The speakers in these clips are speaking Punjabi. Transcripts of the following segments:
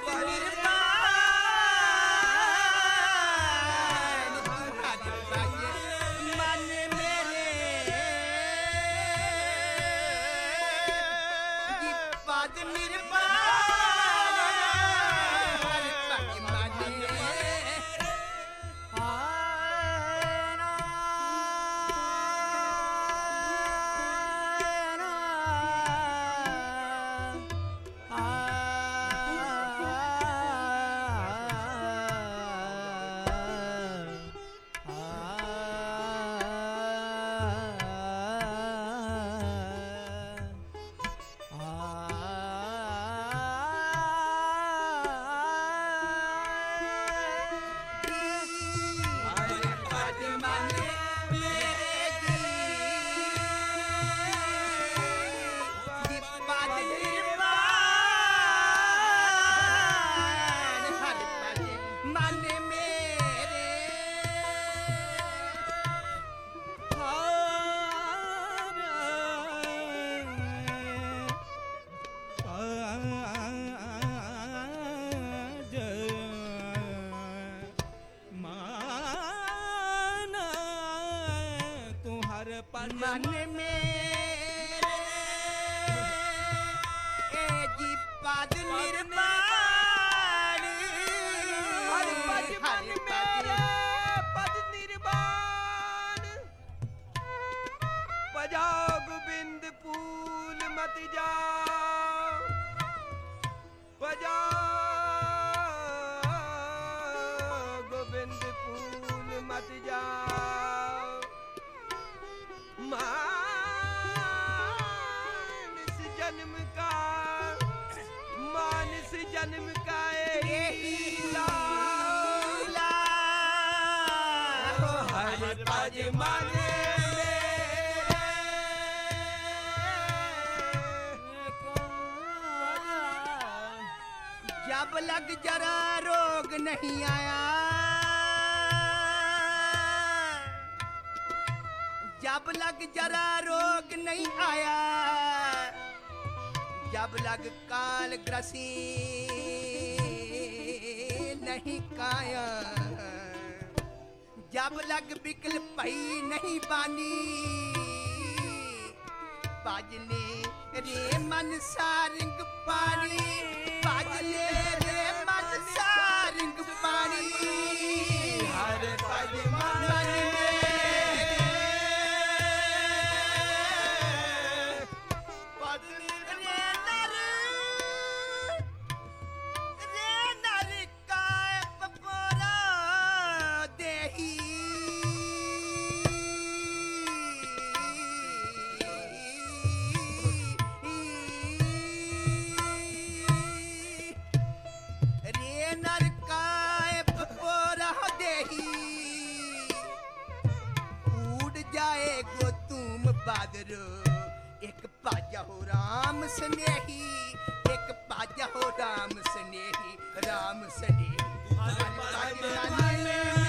Father जा मार्ग नहीं आया। जब लग जरा रोग नहीं आया, जब लग काल ग्रसी नहीं काया, जब लग बिकल पही नहीं पानी बाजने रे मन सारंग पानी। ਬਹਾਦਰ ਇੱਕ ਭਾਜਾ ਹੋ RAM ਸਨੇਹੀ ਇੱਕ ਭਾਜਾ ਹੋ RAM ਸਨੇਹੀ RAM ਸਨੇਹੀ। ਹਰ ਭਾਜਾ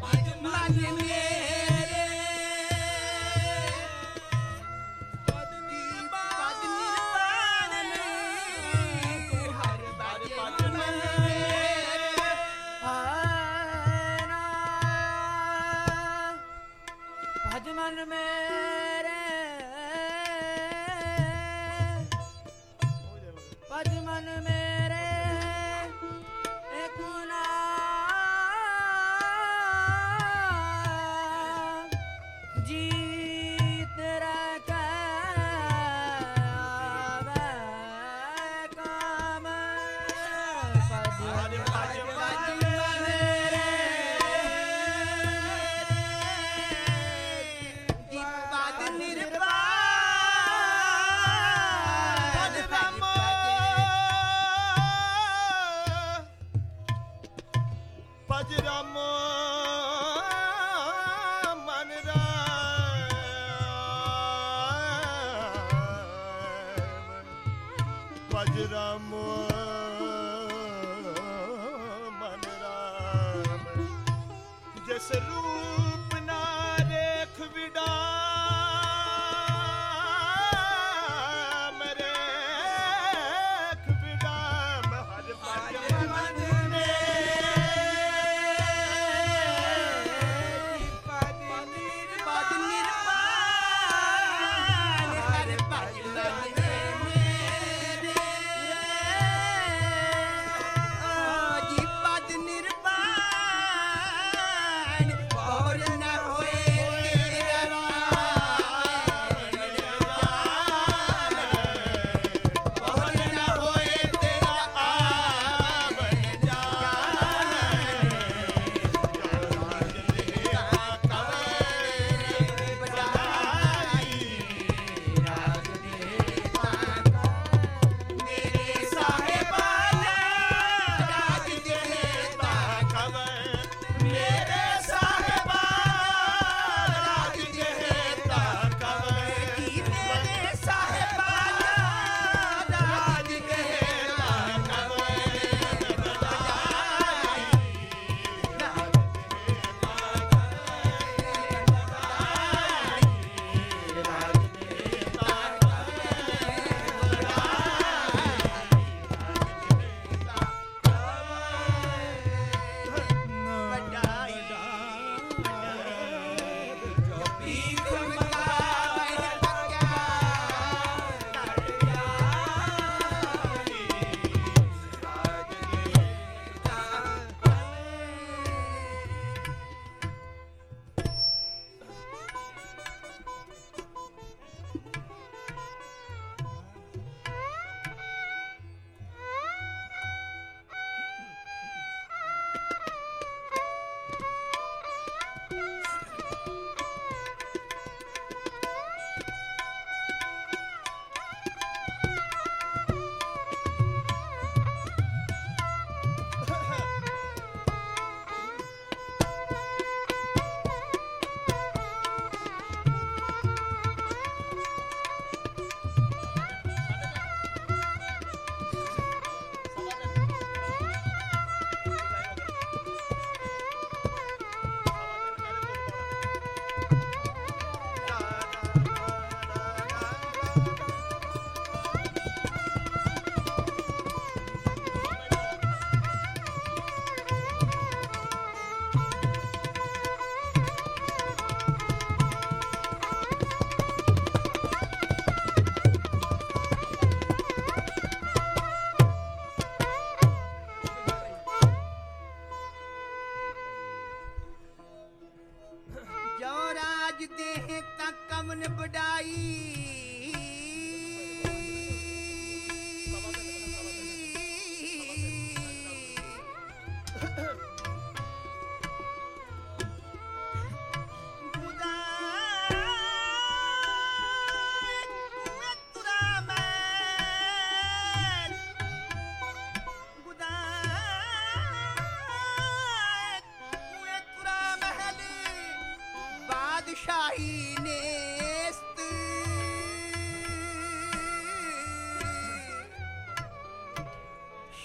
Maggie, Maggie, Maggie.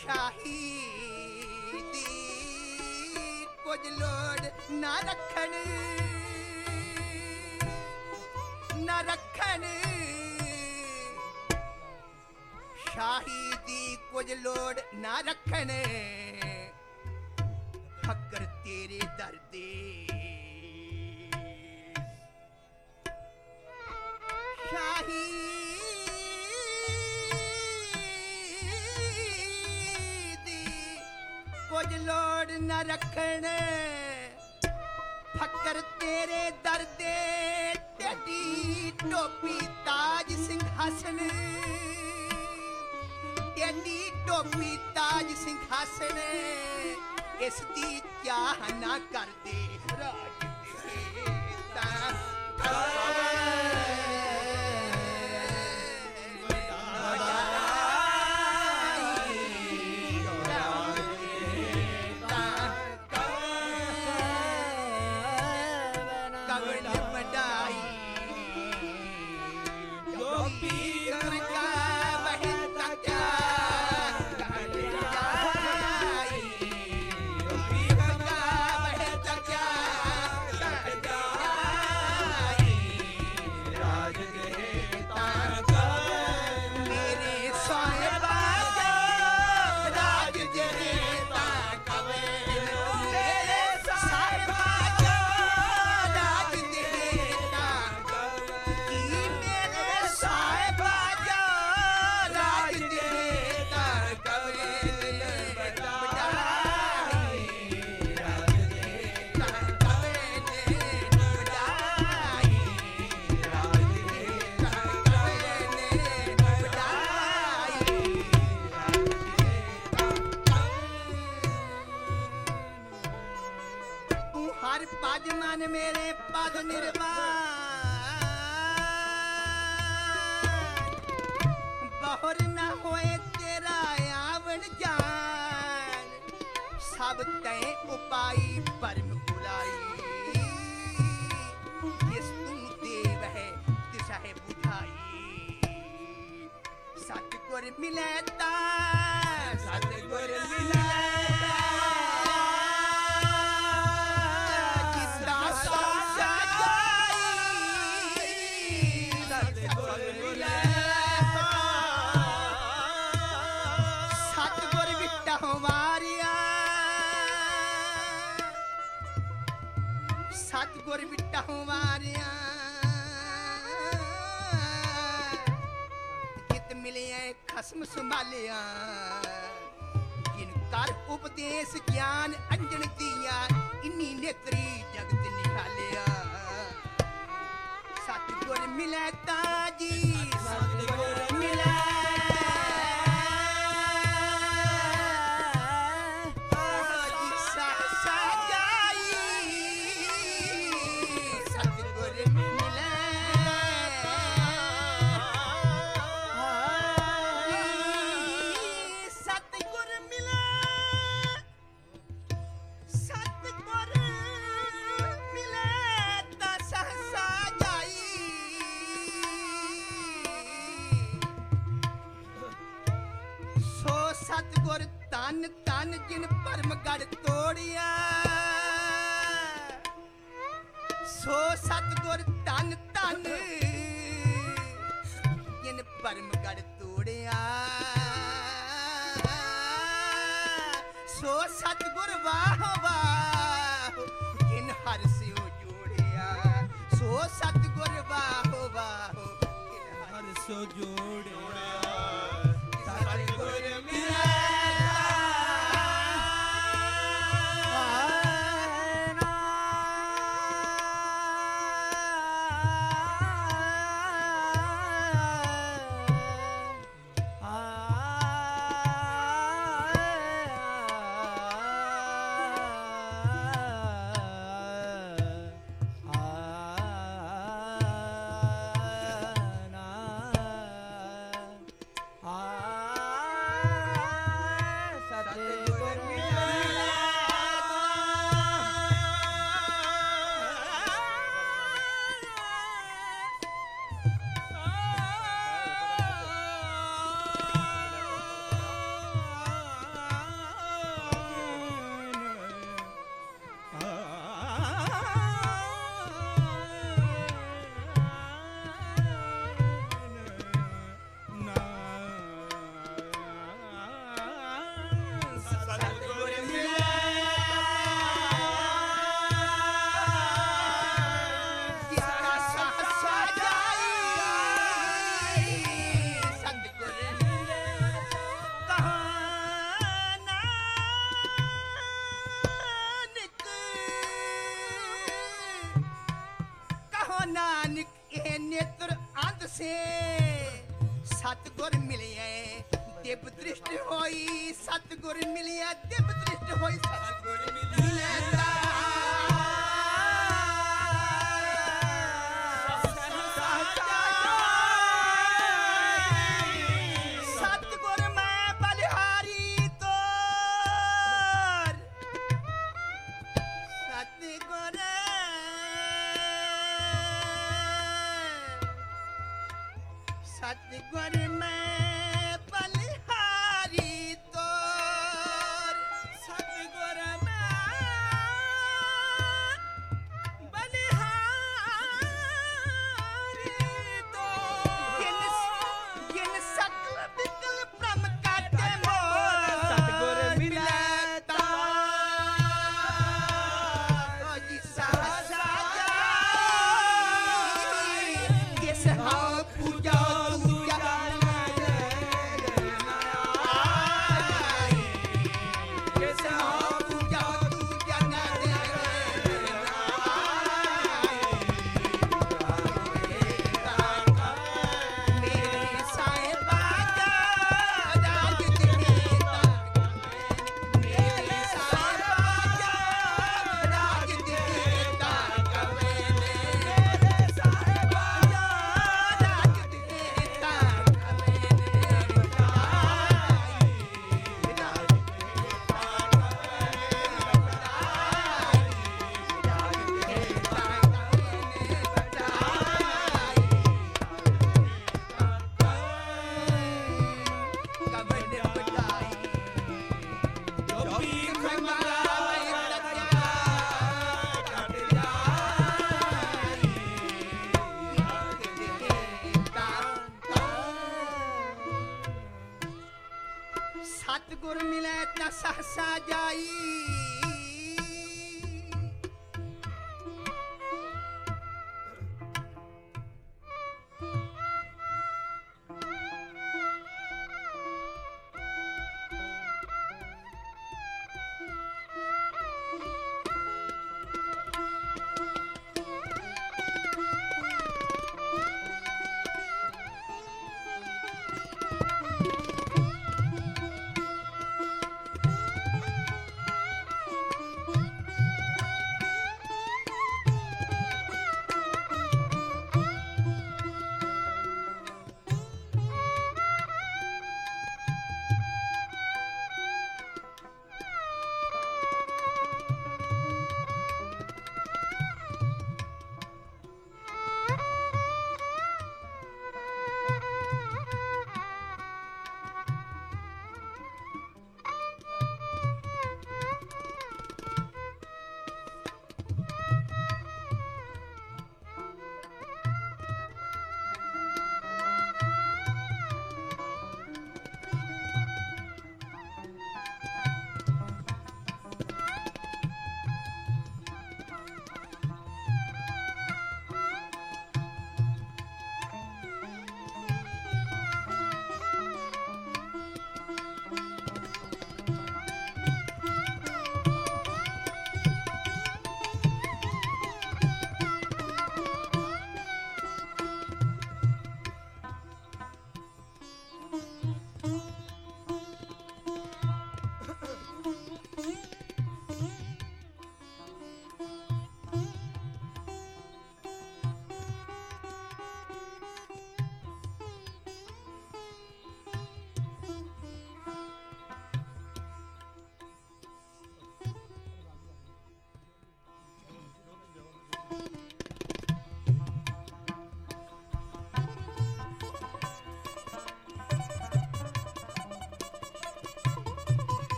ਸ਼ਾਹੀ ਦੀ ਕੁਝ ਲੋੜ ਨਾ ਰੱਖਣ ਨਾ ਰੱਖਣ। ਸ਼ਾਹੀ ਦੀ ਕੁਝ ਲੋੜ ਨਾ ਰੱਖਣ। रखण फकर तेरे दर दे टोपी ताज सिंहासन टेडी टोपी ताज सिंहासन ता, ता, ता, ता, ता, ता, ता, ता, ਸਤਗੁਰ ਮਿਲੈਤਾ ਸਤਗੁਰ ਮਿਲੈਤਾ ਕਿਤਾ ਸਾਜਾ ਜਾਈ ਸਤਗੁਰ ਮਿਲੈਤਾ ਸਤਗੁਰ ਵਿਟਾ ਖਸਮ ਸੰਭਾਲਿਆ। ਕਿਨ ਕਰ ਉਪਦੇਸ਼ ਗਿਆਨ ਅੰਜਨ ਦੀਆ, ਇਨੀ ਨੇਤਰੀ ਜਗਤ ਨਿਹਾਲਿਆ। ਸਤਿਗੁਰ ਮਿਲੈ ਤਾਜੀ। ਸਤਿਗੁਰ ਓ ਸਤਿਗੁਰ ਵਾਹ ਵਾਹ। ਹਰ ਸੋ ਜੋੜੇ গরিব মিলিয়া দেব দৃষ্ট হই সাত গরিব মিলিয়া